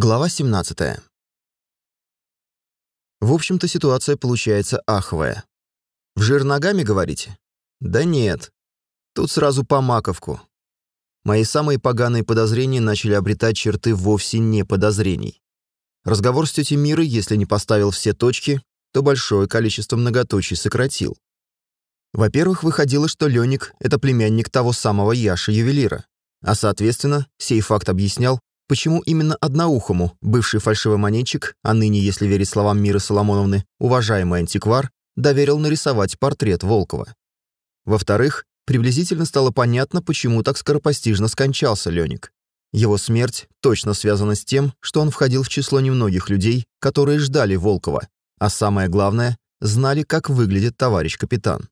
Глава 17. В общем-то, ситуация получается аховая. В жир ногами, говорите? Да нет. Тут сразу по маковку. Мои самые поганые подозрения начали обретать черты вовсе не подозрений. Разговор с тетей Мирой, если не поставил все точки, то большое количество многоточий сократил. Во-первых, выходило, что Лёник — это племянник того самого Яши-ювелира, а, соответственно, сей факт объяснял, Почему именно одноухому, бывший фальшивомонетчик, а ныне, если верить словам Миры Соломоновны, уважаемый антиквар, доверил нарисовать портрет Волкова? Во-вторых, приблизительно стало понятно, почему так скоропостижно скончался Лёник. Его смерть точно связана с тем, что он входил в число немногих людей, которые ждали Волкова, а самое главное, знали, как выглядит товарищ капитан.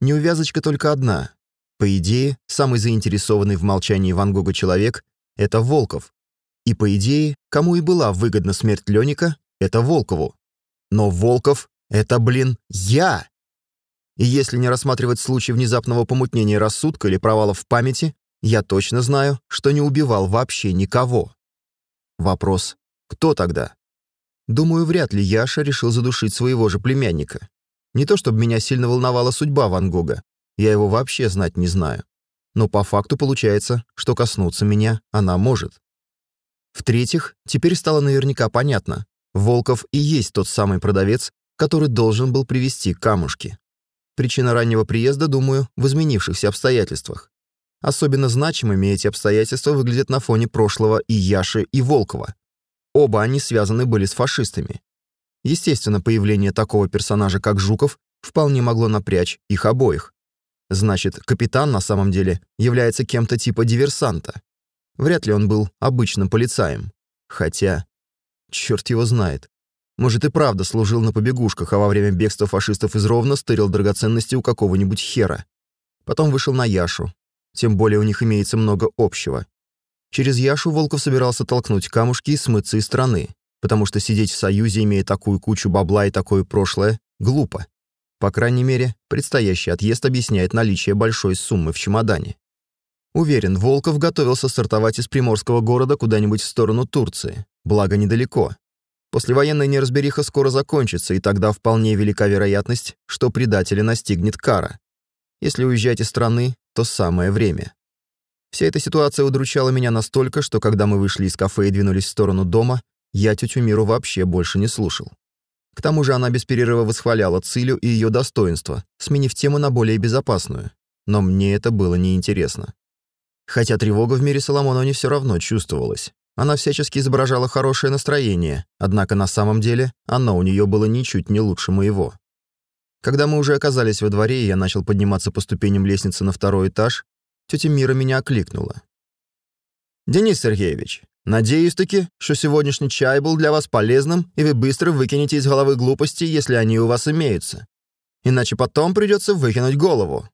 Неувязочка только одна. По идее, самый заинтересованный в молчании Ван Гога человек это Волков. И, по идее, кому и была выгодна смерть Леника, это Волкову. Но Волков — это, блин, я! И если не рассматривать случай внезапного помутнения рассудка или провалов в памяти, я точно знаю, что не убивал вообще никого. Вопрос — кто тогда? Думаю, вряд ли Яша решил задушить своего же племянника. Не то чтобы меня сильно волновала судьба Ван Гога, я его вообще знать не знаю но по факту получается, что коснуться меня она может. В-третьих, теперь стало наверняка понятно, Волков и есть тот самый продавец, который должен был привезти камушки. Причина раннего приезда, думаю, в изменившихся обстоятельствах. Особенно значимыми эти обстоятельства выглядят на фоне прошлого и Яши, и Волкова. Оба они связаны были с фашистами. Естественно, появление такого персонажа, как Жуков, вполне могло напрячь их обоих. Значит, капитан на самом деле является кем-то типа диверсанта. Вряд ли он был обычным полицаем. Хотя, черт его знает. Может и правда служил на побегушках, а во время бегства фашистов из Ровно стырил драгоценности у какого-нибудь хера. Потом вышел на Яшу. Тем более у них имеется много общего. Через Яшу Волков собирался толкнуть камушки и смыться из страны, потому что сидеть в Союзе, имея такую кучу бабла и такое прошлое, глупо. По крайней мере, предстоящий отъезд объясняет наличие большой суммы в чемодане. Уверен, Волков готовился стартовать из приморского города куда-нибудь в сторону Турции, благо недалеко. Послевоенная неразбериха скоро закончится, и тогда вполне велика вероятность, что предателя настигнет кара. Если уезжать из страны, то самое время. Вся эта ситуация удручала меня настолько, что когда мы вышли из кафе и двинулись в сторону дома, я тетю Миру вообще больше не слушал. К тому же она без перерыва восхваляла Цилю и ее достоинства, сменив тему на более безопасную. Но мне это было неинтересно. Хотя тревога в мире Соломоновне все равно чувствовалась. Она всячески изображала хорошее настроение, однако на самом деле оно у нее было ничуть не лучше моего. Когда мы уже оказались во дворе, и я начал подниматься по ступеням лестницы на второй этаж, тетя Мира меня окликнула. «Денис Сергеевич, Надеюсь-таки, что сегодняшний чай был для вас полезным, и вы быстро выкинете из головы глупости, если они у вас имеются. Иначе потом придется выкинуть голову.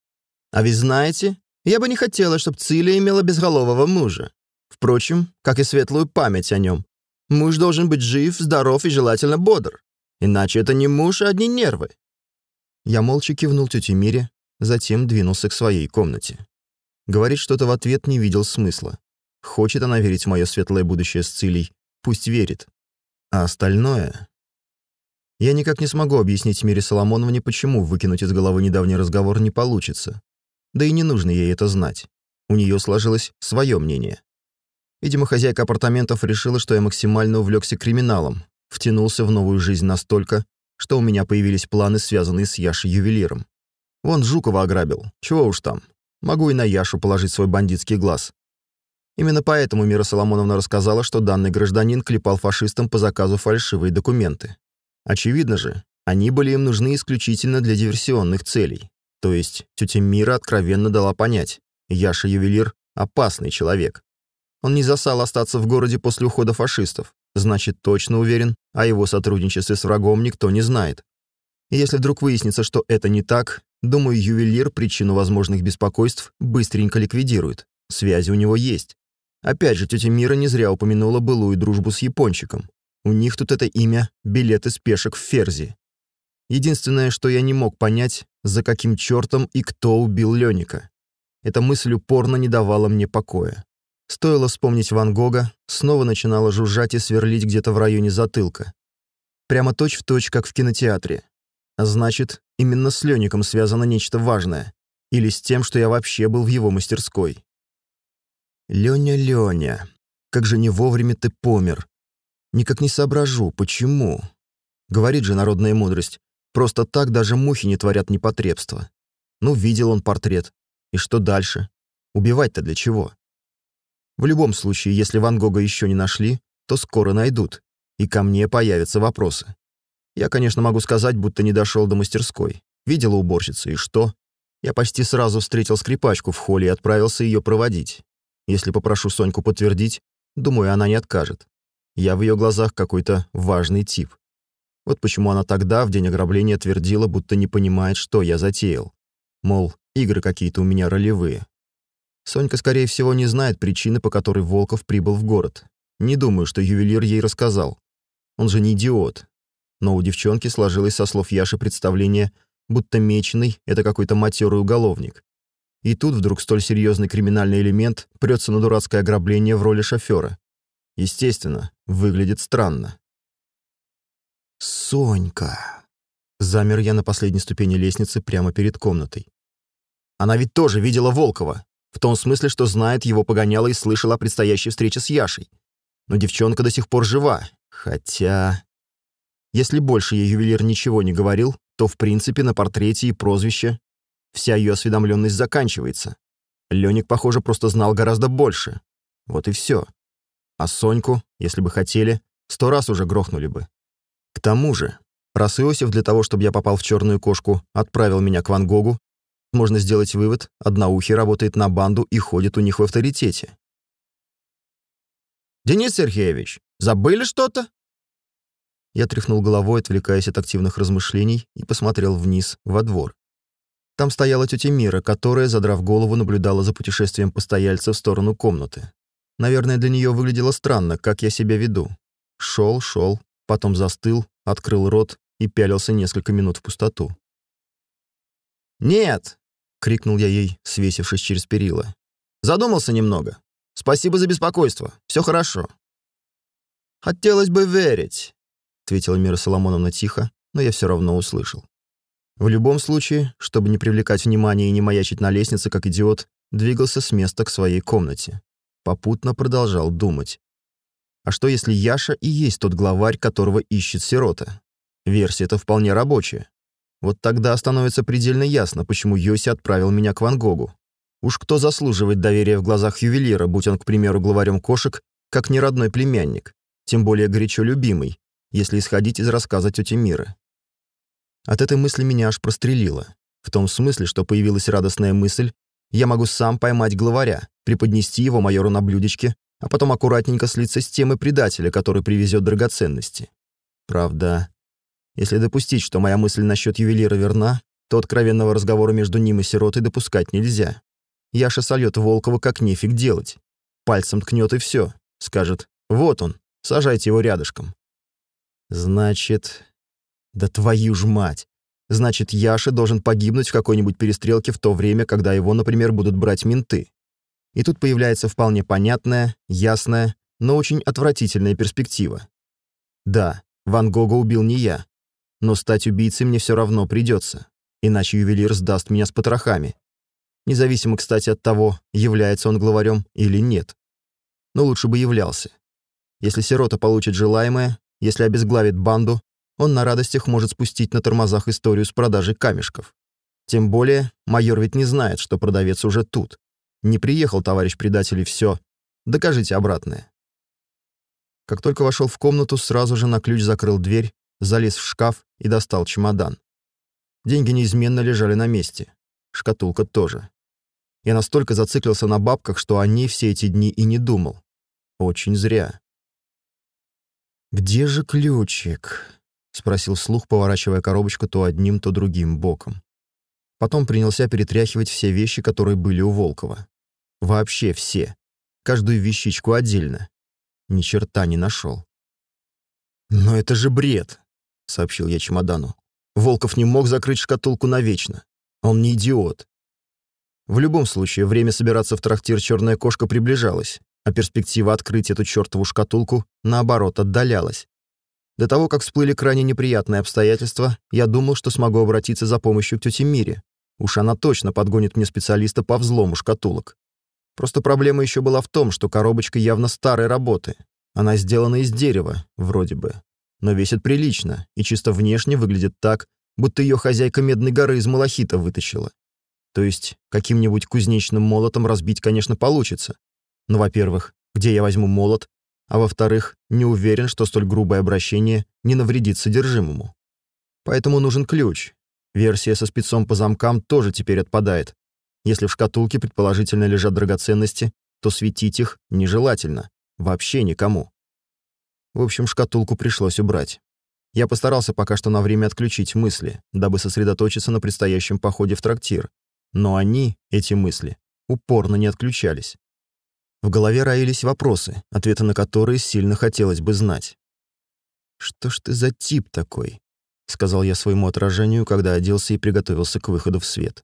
А ведь знаете, я бы не хотела, чтобы Циля имела безголового мужа. Впрочем, как и светлую память о нем. Муж должен быть жив, здоров и желательно бодр. Иначе это не муж, а одни нервы. Я молча кивнул тете Мире, затем двинулся к своей комнате. Говорить что-то в ответ не видел смысла. Хочет она верить в мое светлое будущее с Цилей, пусть верит. А остальное... Я никак не смогу объяснить Мире Соломоновне, почему выкинуть из головы недавний разговор не получится. Да и не нужно ей это знать. У нее сложилось свое мнение. Видимо, хозяйка апартаментов решила, что я максимально увлекся криминалом, втянулся в новую жизнь настолько, что у меня появились планы, связанные с Яшей-ювелиром. Вон Жукова ограбил, чего уж там. Могу и на Яшу положить свой бандитский глаз. Именно поэтому Мира Соломоновна рассказала, что данный гражданин клепал фашистам по заказу фальшивые документы. Очевидно же, они были им нужны исключительно для диверсионных целей. То есть тетя Мира откровенно дала понять, Яша-ювелир — опасный человек. Он не засал остаться в городе после ухода фашистов, значит, точно уверен, о его сотрудничестве с врагом никто не знает. И если вдруг выяснится, что это не так, думаю, ювелир причину возможных беспокойств быстренько ликвидирует. Связи у него есть. Опять же, тетя Мира не зря упомянула былую дружбу с япончиком. У них тут это имя — билет из пешек в Ферзи. Единственное, что я не мог понять, за каким чертом и кто убил Леника. Эта мысль упорно не давала мне покоя. Стоило вспомнить Ван Гога, снова начинало жужжать и сверлить где-то в районе затылка. Прямо точь-в-точь, точь, как в кинотеатре. А значит, именно с Лёником связано нечто важное. Или с тем, что я вообще был в его мастерской. Лёня, Лёня, как же не вовремя ты помер. Никак не соображу, почему. Говорит же народная мудрость, просто так даже мухи не творят непотребства. Ну, видел он портрет. И что дальше? Убивать-то для чего? В любом случае, если Ван Гога еще не нашли, то скоро найдут, и ко мне появятся вопросы. Я, конечно, могу сказать, будто не дошел до мастерской. Видела уборщицу, и что? Я почти сразу встретил скрипачку в холле и отправился ее проводить. Если попрошу Соньку подтвердить, думаю, она не откажет. Я в ее глазах какой-то важный тип. Вот почему она тогда, в день ограбления, твердила, будто не понимает, что я затеял. Мол, игры какие-то у меня ролевые. Сонька, скорее всего, не знает причины, по которой Волков прибыл в город. Не думаю, что ювелир ей рассказал. Он же не идиот. Но у девчонки сложилось со слов Яши представление, будто Меченый — это какой-то матерый уголовник. И тут вдруг столь серьезный криминальный элемент прется на дурацкое ограбление в роли шофера. Естественно, выглядит странно. «Сонька!» Замер я на последней ступени лестницы прямо перед комнатой. Она ведь тоже видела Волкова. В том смысле, что знает его погоняло и слышала о предстоящей встрече с Яшей. Но девчонка до сих пор жива. Хотя... Если больше ей ювелир ничего не говорил, то в принципе на портрете и прозвище вся ее осведомленность заканчивается. Леник, похоже, просто знал гораздо больше. Вот и все. А Соньку, если бы хотели, сто раз уже грохнули бы. К тому же, раз Иосиф для того, чтобы я попал в черную кошку, отправил меня к Ван Гогу, можно сделать вывод, одноухий работает на банду и ходит у них в авторитете. «Денис Сергеевич, забыли что-то?» Я тряхнул головой, отвлекаясь от активных размышлений, и посмотрел вниз, во двор. Там стояла тетя Мира, которая, задрав голову, наблюдала за путешествием постояльца в сторону комнаты. Наверное, для нее выглядело странно, как я себя веду. Шел, шел, потом застыл, открыл рот и пялился несколько минут в пустоту. «Нет, крикнул я ей, свесившись через перила. Задумался немного. Спасибо за беспокойство. Все хорошо. Хотелось бы верить, ответила Мира Соломоновна тихо, но я все равно услышал. В любом случае, чтобы не привлекать внимание и не маячить на лестнице, как идиот, двигался с места к своей комнате. Попутно продолжал думать. А что если Яша и есть тот главарь, которого ищет сирота? Версия-то вполне рабочая. Вот тогда становится предельно ясно, почему Йоси отправил меня к Ван Гогу. Уж кто заслуживает доверия в глазах ювелира, будь он, к примеру, главарем кошек, как неродной племянник, тем более горячо любимый, если исходить из рассказа тети Миры. От этой мысли меня аж прострелило. В том смысле, что появилась радостная мысль, я могу сам поймать главаря, преподнести его майору на блюдечке, а потом аккуратненько слиться с темой предателя, который привезет драгоценности. Правда, если допустить, что моя мысль насчет ювелира верна, то откровенного разговора между ним и сиротой допускать нельзя. Яша сольет Волкова как нефиг делать. Пальцем ткнет и все. Скажет, вот он, сажайте его рядышком. Значит... Да твою ж мать! Значит, Яша должен погибнуть в какой-нибудь перестрелке в то время, когда его, например, будут брать менты. И тут появляется вполне понятная, ясная, но очень отвратительная перспектива. Да, Ван Гога убил не я, но стать убийцей мне все равно придется, иначе ювелир сдаст меня с потрохами. Независимо, кстати, от того, является он главарем или нет. Но лучше бы являлся. Если сирота получит желаемое, если обезглавит банду, он на радостях может спустить на тормозах историю с продажей камешков. Тем более, майор ведь не знает, что продавец уже тут. Не приехал товарищ предатель и все. Докажите обратное. Как только вошел в комнату, сразу же на ключ закрыл дверь залез в шкаф и достал чемодан. Деньги неизменно лежали на месте. Шкатулка тоже. Я настолько зациклился на бабках, что о ней все эти дни и не думал. Очень зря. «Где же ключик?» — спросил слух, поворачивая коробочку то одним, то другим боком. Потом принялся перетряхивать все вещи, которые были у Волкова. Вообще все. Каждую вещичку отдельно. Ни черта не нашел. «Но это же бред!» — сообщил я чемодану. Волков не мог закрыть шкатулку навечно. Он не идиот. В любом случае, время собираться в трактир «Черная кошка» приближалось, а перспектива открыть эту чертову шкатулку, наоборот, отдалялась. До того, как всплыли крайне неприятные обстоятельства, я думал, что смогу обратиться за помощью к тете Мире. Уж она точно подгонит мне специалиста по взлому шкатулок. Просто проблема еще была в том, что коробочка явно старой работы. Она сделана из дерева, вроде бы. Но весит прилично и чисто внешне выглядит так, будто ее хозяйка Медной горы из малахита вытащила. То есть каким-нибудь кузнечным молотом разбить, конечно, получится. Но, во-первых, где я возьму молот, а во-вторых, не уверен, что столь грубое обращение не навредит содержимому. Поэтому нужен ключ. Версия со спецом по замкам тоже теперь отпадает. Если в шкатулке предположительно лежат драгоценности, то светить их нежелательно. Вообще никому. В общем, шкатулку пришлось убрать. Я постарался пока что на время отключить мысли, дабы сосредоточиться на предстоящем походе в трактир. Но они, эти мысли, упорно не отключались. В голове роились вопросы, ответы на которые сильно хотелось бы знать. «Что ж ты за тип такой?» — сказал я своему отражению, когда оделся и приготовился к выходу в свет.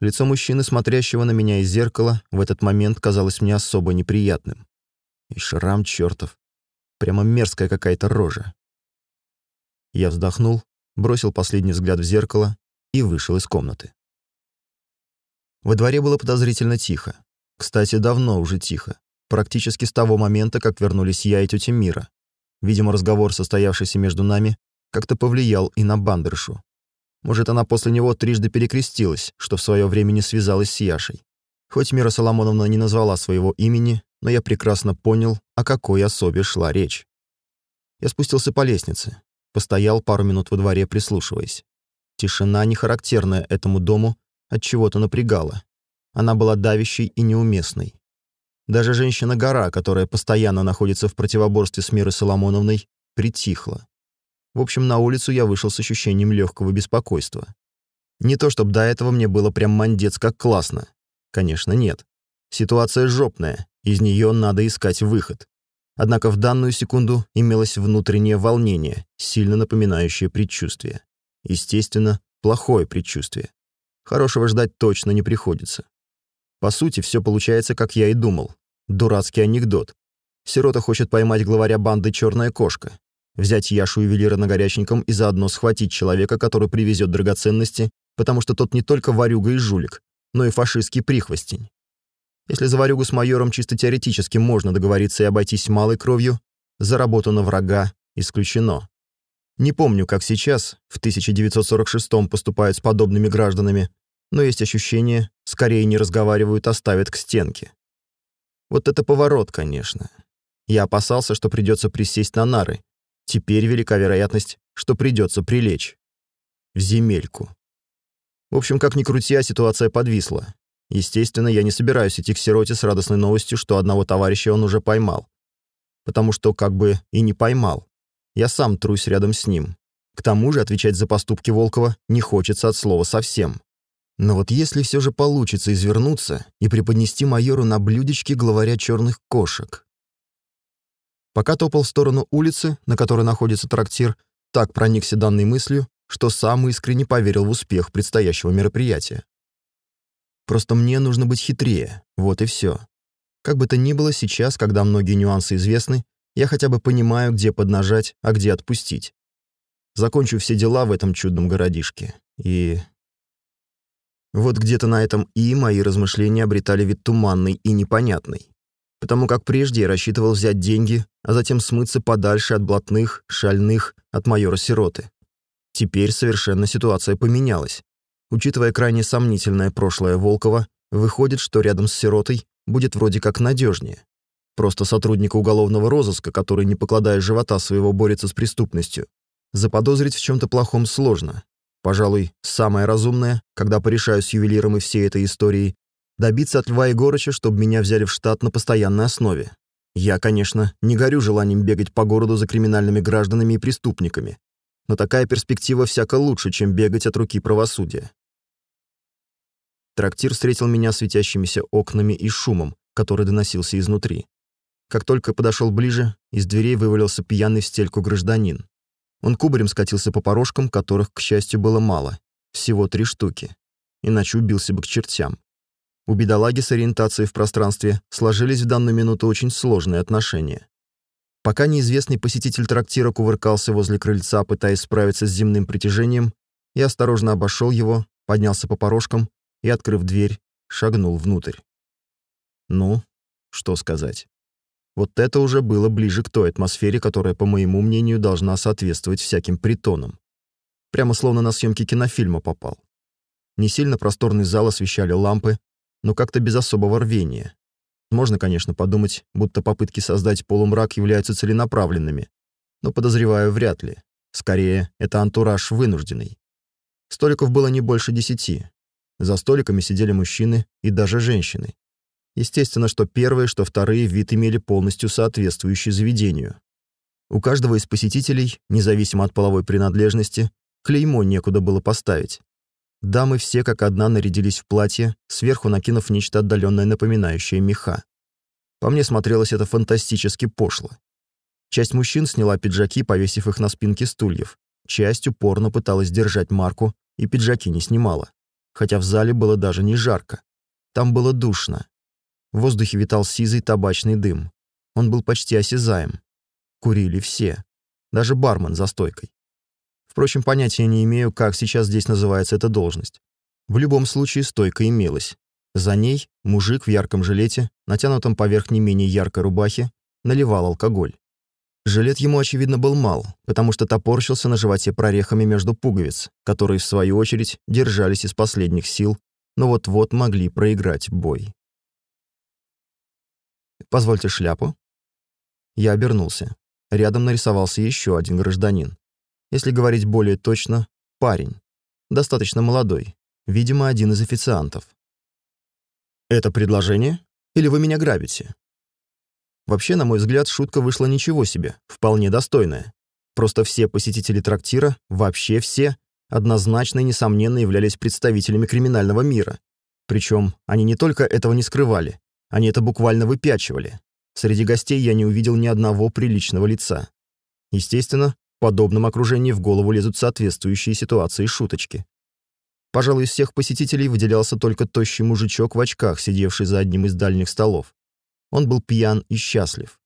Лицо мужчины, смотрящего на меня из зеркала, в этот момент казалось мне особо неприятным. И шрам чертов. Прямо мерзкая какая-то рожа. Я вздохнул, бросил последний взгляд в зеркало и вышел из комнаты. Во дворе было подозрительно тихо. Кстати, давно уже тихо. Практически с того момента, как вернулись я и тетя Мира. Видимо, разговор, состоявшийся между нами, как-то повлиял и на бандершу. Может, она после него трижды перекрестилась, что в свое время не связалась с Яшей. Хоть Мира Соломоновна не назвала своего имени, но я прекрасно понял, о какой особе шла речь. Я спустился по лестнице, постоял пару минут во дворе, прислушиваясь. Тишина, не характерная этому дому, от чего-то напрягала. Она была давящей и неуместной. Даже женщина-гора, которая постоянно находится в противоборстве с Мирой Соломоновной, притихла. В общем, на улицу я вышел с ощущением легкого беспокойства. Не то чтобы до этого мне было прям мандец как классно. Конечно, нет. Ситуация жопная, из нее надо искать выход. Однако в данную секунду имелось внутреннее волнение, сильно напоминающее предчувствие. Естественно, плохое предчувствие. Хорошего ждать точно не приходится. По сути, все получается, как я и думал. Дурацкий анекдот. Сирота хочет поймать главаря банды «Черная кошка». Взять Яшу ювелира на горяченьком и заодно схватить человека, который привезет драгоценности, потому что тот не только варюга и жулик, но и фашистский прихвостень. Если за варюгу с майором чисто теоретически можно договориться и обойтись малой кровью, за работу на врага исключено. Не помню, как сейчас, в 1946-м поступают с подобными гражданами, но есть ощущение, скорее не разговаривают, а ставят к стенке. Вот это поворот, конечно. Я опасался, что придется присесть на нары. Теперь велика вероятность, что придется прилечь. В земельку. В общем, как ни крути, а ситуация подвисла. Естественно, я не собираюсь идти к сироте с радостной новостью, что одного товарища он уже поймал. Потому что как бы и не поймал. Я сам трусь рядом с ним. К тому же отвечать за поступки Волкова не хочется от слова совсем. Но вот если все же получится извернуться и преподнести майору на блюдечке главаря черных кошек. Пока топал в сторону улицы, на которой находится трактир, так проникся данной мыслью, что сам искренне поверил в успех предстоящего мероприятия. Просто мне нужно быть хитрее, вот и все. Как бы то ни было сейчас, когда многие нюансы известны, я хотя бы понимаю, где поднажать, а где отпустить. Закончу все дела в этом чудном городишке. И... Вот где-то на этом «и» мои размышления обретали вид туманный и непонятный. Потому как прежде я рассчитывал взять деньги, а затем смыться подальше от блатных, шальных, от майора-сироты. Теперь совершенно ситуация поменялась. Учитывая крайне сомнительное прошлое Волкова, выходит, что рядом с сиротой будет вроде как надежнее. Просто сотрудника уголовного розыска, который, не покладая живота своего, борется с преступностью. Заподозрить в чем-то плохом сложно. Пожалуй, самое разумное, когда порешаю с ювелиром и всей этой историей, добиться от Льва Егорыча, чтобы меня взяли в штат на постоянной основе. Я, конечно, не горю желанием бегать по городу за криминальными гражданами и преступниками, но такая перспектива всяко лучше, чем бегать от руки правосудия. Трактир встретил меня светящимися окнами и шумом, который доносился изнутри. Как только подошел ближе, из дверей вывалился пьяный в стельку гражданин. Он кубарем скатился по порожкам, которых, к счастью, было мало. Всего три штуки. Иначе убился бы к чертям. у бедолаги с ориентацией в пространстве сложились в данную минуту очень сложные отношения. Пока неизвестный посетитель трактира кувыркался возле крыльца, пытаясь справиться с земным притяжением, я осторожно обошел его, поднялся по порожкам и, открыв дверь, шагнул внутрь. Ну, что сказать. Вот это уже было ближе к той атмосфере, которая, по моему мнению, должна соответствовать всяким притонам. Прямо словно на съемки кинофильма попал. Не сильно просторный зал освещали лампы, но как-то без особого рвения. Можно, конечно, подумать, будто попытки создать полумрак являются целенаправленными, но подозреваю, вряд ли. Скорее, это антураж вынужденный. Столиков было не больше десяти. За столиками сидели мужчины и даже женщины. Естественно, что первые, что вторые вид имели полностью соответствующий заведению. У каждого из посетителей, независимо от половой принадлежности, клеймо некуда было поставить. Дамы все как одна нарядились в платье, сверху накинув нечто отдаленное напоминающее меха. По мне смотрелось это фантастически пошло. Часть мужчин сняла пиджаки, повесив их на спинки стульев. Часть упорно пыталась держать марку и пиджаки не снимала. Хотя в зале было даже не жарко. Там было душно. В воздухе витал сизый табачный дым. Он был почти осязаем. Курили все. Даже бармен за стойкой. Впрочем, понятия не имею, как сейчас здесь называется эта должность. В любом случае, стойка имелась. За ней мужик в ярком жилете, натянутом поверх не менее яркой рубахи, наливал алкоголь. Жилет ему, очевидно, был мал, потому что топорщился на животе прорехами между пуговиц, которые, в свою очередь, держались из последних сил, но вот-вот могли проиграть бой. «Позвольте шляпу». Я обернулся. Рядом нарисовался еще один гражданин. Если говорить более точно, парень. Достаточно молодой. Видимо, один из официантов. «Это предложение? Или вы меня грабите?» Вообще, на мой взгляд, шутка вышла ничего себе, вполне достойная. Просто все посетители трактира, вообще все, однозначно и несомненно являлись представителями криминального мира. Причем они не только этого не скрывали, они это буквально выпячивали. Среди гостей я не увидел ни одного приличного лица. Естественно, в подобном окружении в голову лезут соответствующие ситуации шуточки. Пожалуй, из всех посетителей выделялся только тощий мужичок в очках, сидевший за одним из дальних столов. Он был пьян и счастлив.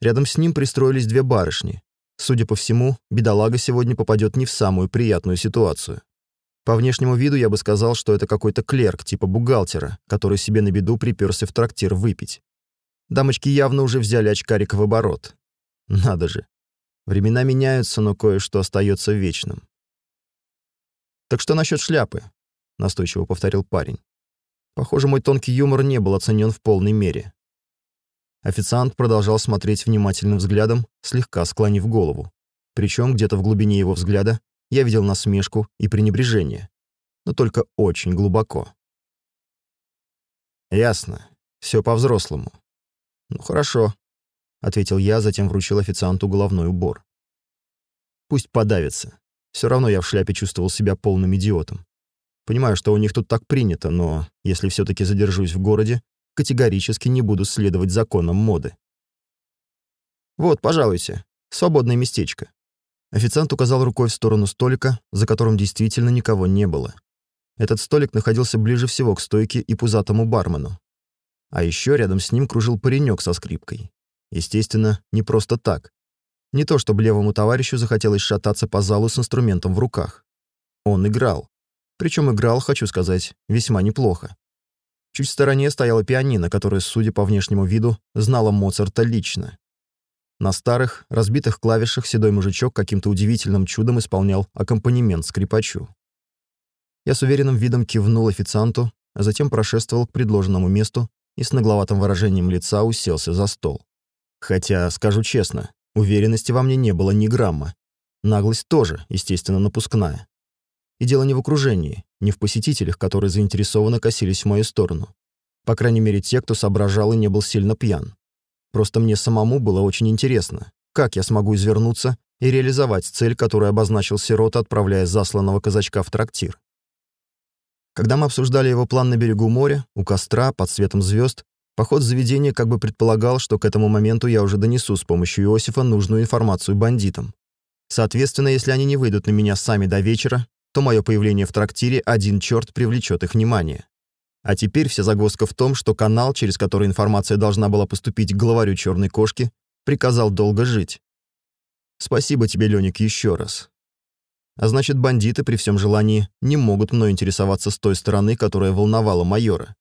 Рядом с ним пристроились две барышни. Судя по всему, бедолага сегодня попадет не в самую приятную ситуацию. По внешнему виду я бы сказал, что это какой-то клерк, типа бухгалтера, который себе на беду приперся в трактир выпить. Дамочки явно уже взяли очкарик в оборот. Надо же. Времена меняются, но кое-что остается вечным. «Так что насчет шляпы?» — настойчиво повторил парень. Похоже, мой тонкий юмор не был оценен в полной мере. Официант продолжал смотреть внимательным взглядом, слегка склонив голову. Причем где-то в глубине его взгляда я видел насмешку и пренебрежение, но только очень глубоко. «Ясно. Все по-взрослому». «Ну, хорошо», — ответил я, затем вручил официанту головной убор. «Пусть подавится. Все равно я в шляпе чувствовал себя полным идиотом. Понимаю, что у них тут так принято, но если все таки задержусь в городе, категорически не буду следовать законам моды. «Вот, пожалуйте, свободное местечко». Официант указал рукой в сторону столика, за которым действительно никого не было. Этот столик находился ближе всего к стойке и пузатому бармену. А еще рядом с ним кружил паренек со скрипкой. Естественно, не просто так. Не то, чтобы левому товарищу захотелось шататься по залу с инструментом в руках. Он играл. Причем играл, хочу сказать, весьма неплохо. Чуть в стороне стояла пианино, которая, судя по внешнему виду, знала Моцарта лично. На старых, разбитых клавишах седой мужичок каким-то удивительным чудом исполнял аккомпанемент скрипачу. Я с уверенным видом кивнул официанту, а затем прошествовал к предложенному месту и с нагловатым выражением лица уселся за стол. Хотя, скажу честно, уверенности во мне не было ни грамма. Наглость тоже, естественно, напускная. И дело не в окружении, не в посетителях, которые заинтересованно косились в мою сторону. По крайней мере, те, кто соображал и не был сильно пьян. Просто мне самому было очень интересно, как я смогу извернуться и реализовать цель, которую обозначил Сирота, отправляя засланного казачка в трактир. Когда мы обсуждали его план на берегу моря, у костра, под светом звезд, поход заведения как бы предполагал, что к этому моменту я уже донесу с помощью Иосифа нужную информацию бандитам. Соответственно, если они не выйдут на меня сами до вечера, то мое появление в трактире один черт привлечет их внимание. А теперь вся загвоздка в том, что канал, через который информация должна была поступить к главарю черной кошки, приказал долго жить. Спасибо тебе, Леник, еще раз. А значит, бандиты при всем желании не могут мной интересоваться с той стороны, которая волновала майора.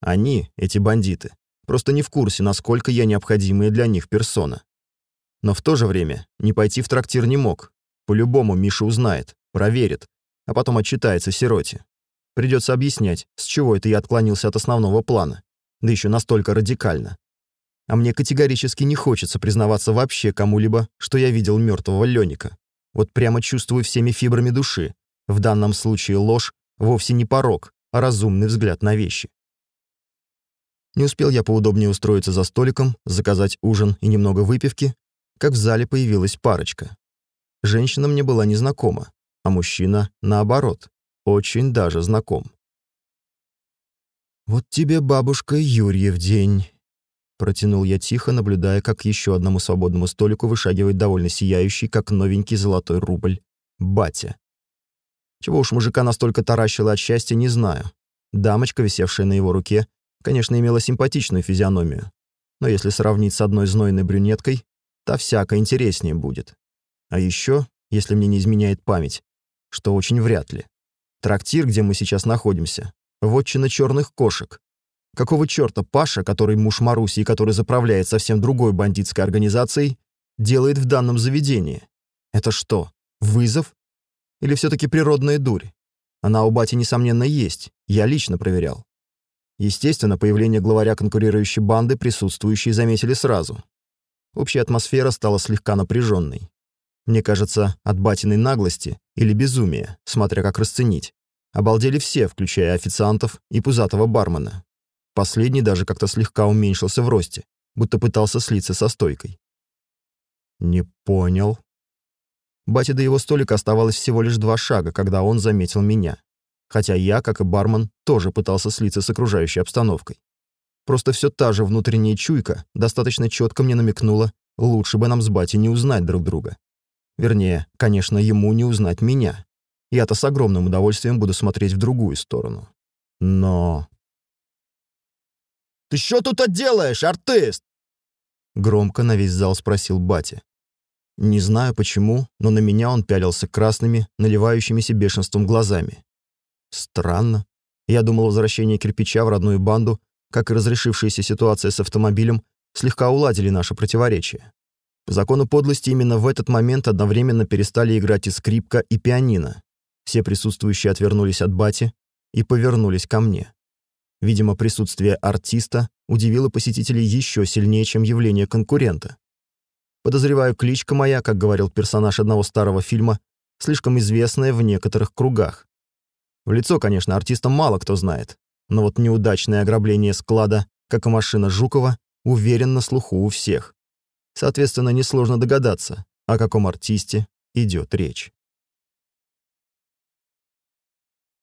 Они, эти бандиты, просто не в курсе, насколько я необходимая для них персона. Но в то же время не пойти в трактир не мог. По-любому Миша узнает, проверит, а потом отчитается сироте. Придется объяснять, с чего это я отклонился от основного плана, да еще настолько радикально. А мне категорически не хочется признаваться вообще кому-либо, что я видел мертвого Леника. Вот прямо чувствую всеми фибрами души. В данном случае ложь вовсе не порог, а разумный взгляд на вещи. Не успел я поудобнее устроиться за столиком, заказать ужин и немного выпивки, как в зале появилась парочка. Женщина мне была незнакома, а мужчина, наоборот, очень даже знаком. «Вот тебе, бабушка, Юрьев день», — протянул я тихо, наблюдая, как еще одному свободному столику вышагивает довольно сияющий, как новенький золотой рубль, батя. Чего уж мужика настолько таращило от счастья, не знаю. Дамочка, висевшая на его руке, конечно, имела симпатичную физиономию. Но если сравнить с одной знойной брюнеткой, та всяко интереснее будет. А еще, если мне не изменяет память, что очень вряд ли. Трактир, где мы сейчас находимся, вотчина черных кошек. Какого черта Паша, который муж Маруси и который заправляет совсем другой бандитской организацией, делает в данном заведении? Это что, вызов? Или все таки природная дурь? Она у бати, несомненно, есть. Я лично проверял. Естественно, появление главаря конкурирующей банды присутствующие заметили сразу. Общая атмосфера стала слегка напряженной. Мне кажется, от батиной наглости или безумия, смотря как расценить. Обалдели все, включая официантов и пузатого бармена. Последний даже как-то слегка уменьшился в росте, будто пытался слиться со стойкой. «Не понял». Бате до его столика оставалось всего лишь два шага, когда он заметил меня хотя я, как и бармен, тоже пытался слиться с окружающей обстановкой. Просто все та же внутренняя чуйка достаточно четко мне намекнула, лучше бы нам с батей не узнать друг друга. Вернее, конечно, ему не узнать меня. Я-то с огромным удовольствием буду смотреть в другую сторону. Но... «Ты что тут делаешь, артист?» Громко на весь зал спросил батя. Не знаю почему, но на меня он пялился красными, наливающимися бешенством глазами. Странно. Я думал, возвращение кирпича в родную банду, как и разрешившаяся ситуация с автомобилем, слегка уладили наше противоречие. По закону подлости именно в этот момент одновременно перестали играть и скрипка, и пианино. Все присутствующие отвернулись от бати и повернулись ко мне. Видимо, присутствие артиста удивило посетителей еще сильнее, чем явление конкурента. Подозреваю, кличка моя, как говорил персонаж одного старого фильма, слишком известная в некоторых кругах. В лицо, конечно, артиста мало кто знает, но вот неудачное ограбление склада, как и машина Жукова, уверен на слуху у всех. Соответственно, несложно догадаться, о каком артисте идет речь.